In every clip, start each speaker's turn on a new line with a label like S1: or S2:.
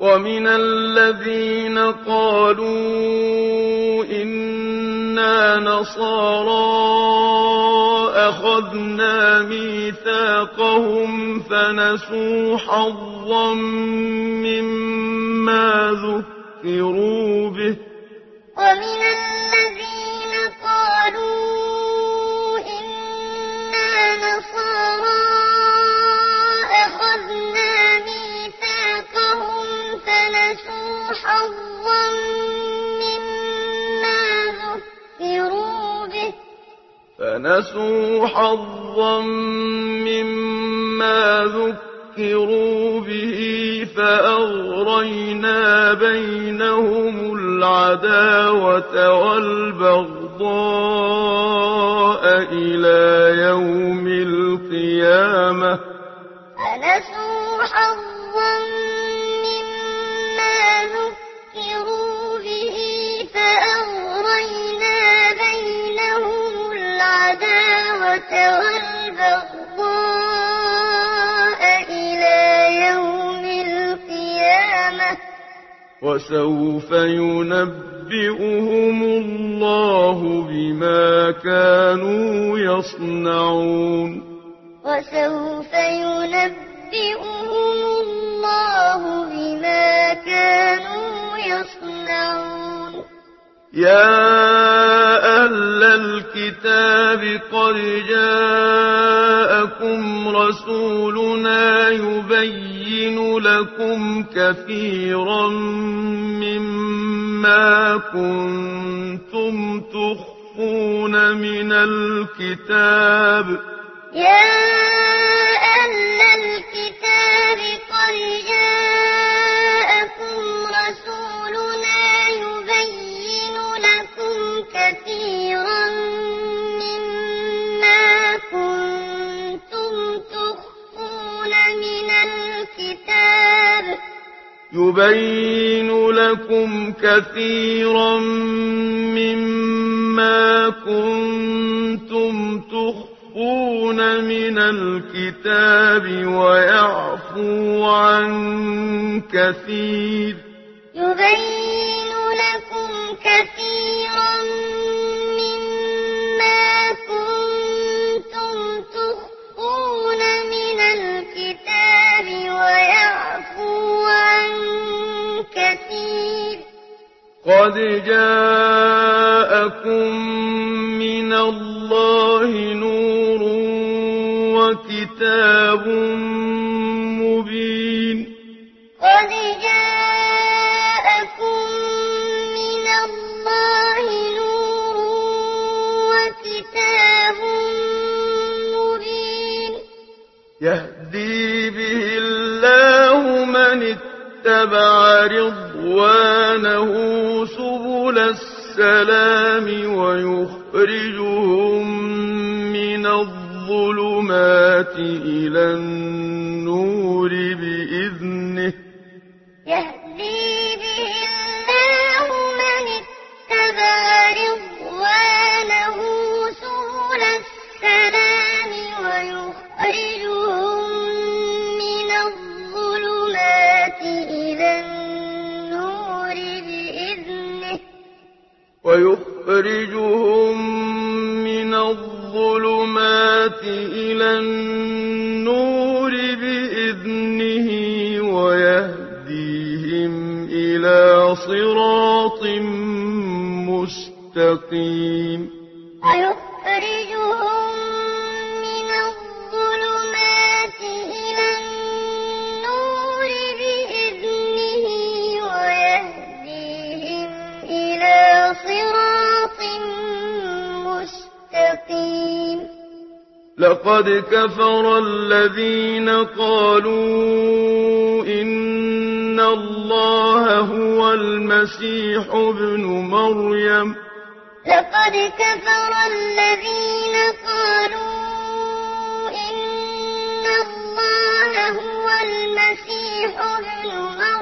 S1: ومن الذين قالوا إنا نصارى أخذنا ميثاقهم فنسوا حظا مما ذكروا به
S2: ومن الذين فنسوا حظا مما ذكروا به
S1: فأغرينا بينهم العداوة والبغضاء إلى يوم القيامة
S2: فنسوا حظا فَكَفَرُوا بِهِ فَأَغْرَيْنَا بَيْنَهُمُ الْعَدَاوَةَ وَالْبَغْضَاءَ إِلَى يَوْمِ الْقِيَامَةِ
S1: وَسَوْفَ يُنَبِّئُهُمُ اللَّهُ بِمَا كَانُوا يَصْنَعُونَ
S2: وَسَوْفَ يُنَبِّئُهُمُ اللَّهُ بما يصنعون.
S1: يا أهل الكتاب قد جاءكم رسولنا يبين لكم كثيرا مما كنتم تخفون من الكتاب.
S2: يا أهل الكتاب قد جاءكم كثيرا مما كنتم تخفون من الكتاب.
S1: يبين لكم كثيرا مما كنتم تخفون من الكتاب ويعفو عن كثير.
S2: يبين كثيرا مما كنتم تخفون من الكتاب ويعفو كثير.
S1: قد جاءكم من الله نور وكتاب مبين اتبع رضوانه سبل السلام ويخرجهم من الظلمات إلى النور
S2: بي ويخرجهم من الظلمات إلى النور بإذنه
S1: ويهديهم إلى صراط مستقيم لقد كفر الذين قالوا إن الله هو المسيح ابن مريم.
S2: لقد كفر الذين قالوا إن الله هو المسيح ابن مريم.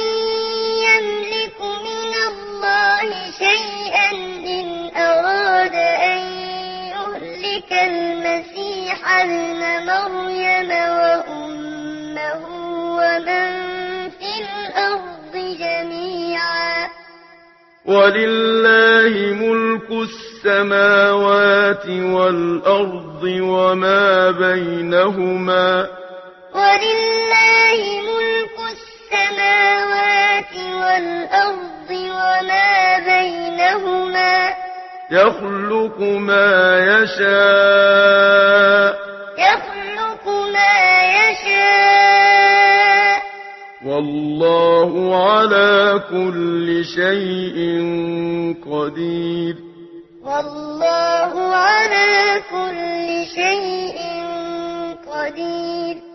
S1: ولله ملك السماوات والأرض وما بينهما
S2: ولله ملك السماوات والأرض وما بينهما
S1: يخلق ما يشاء
S2: يخلق ما يشاء
S1: والله على كل شيء قدير.
S2: والله على كل شيء قدير.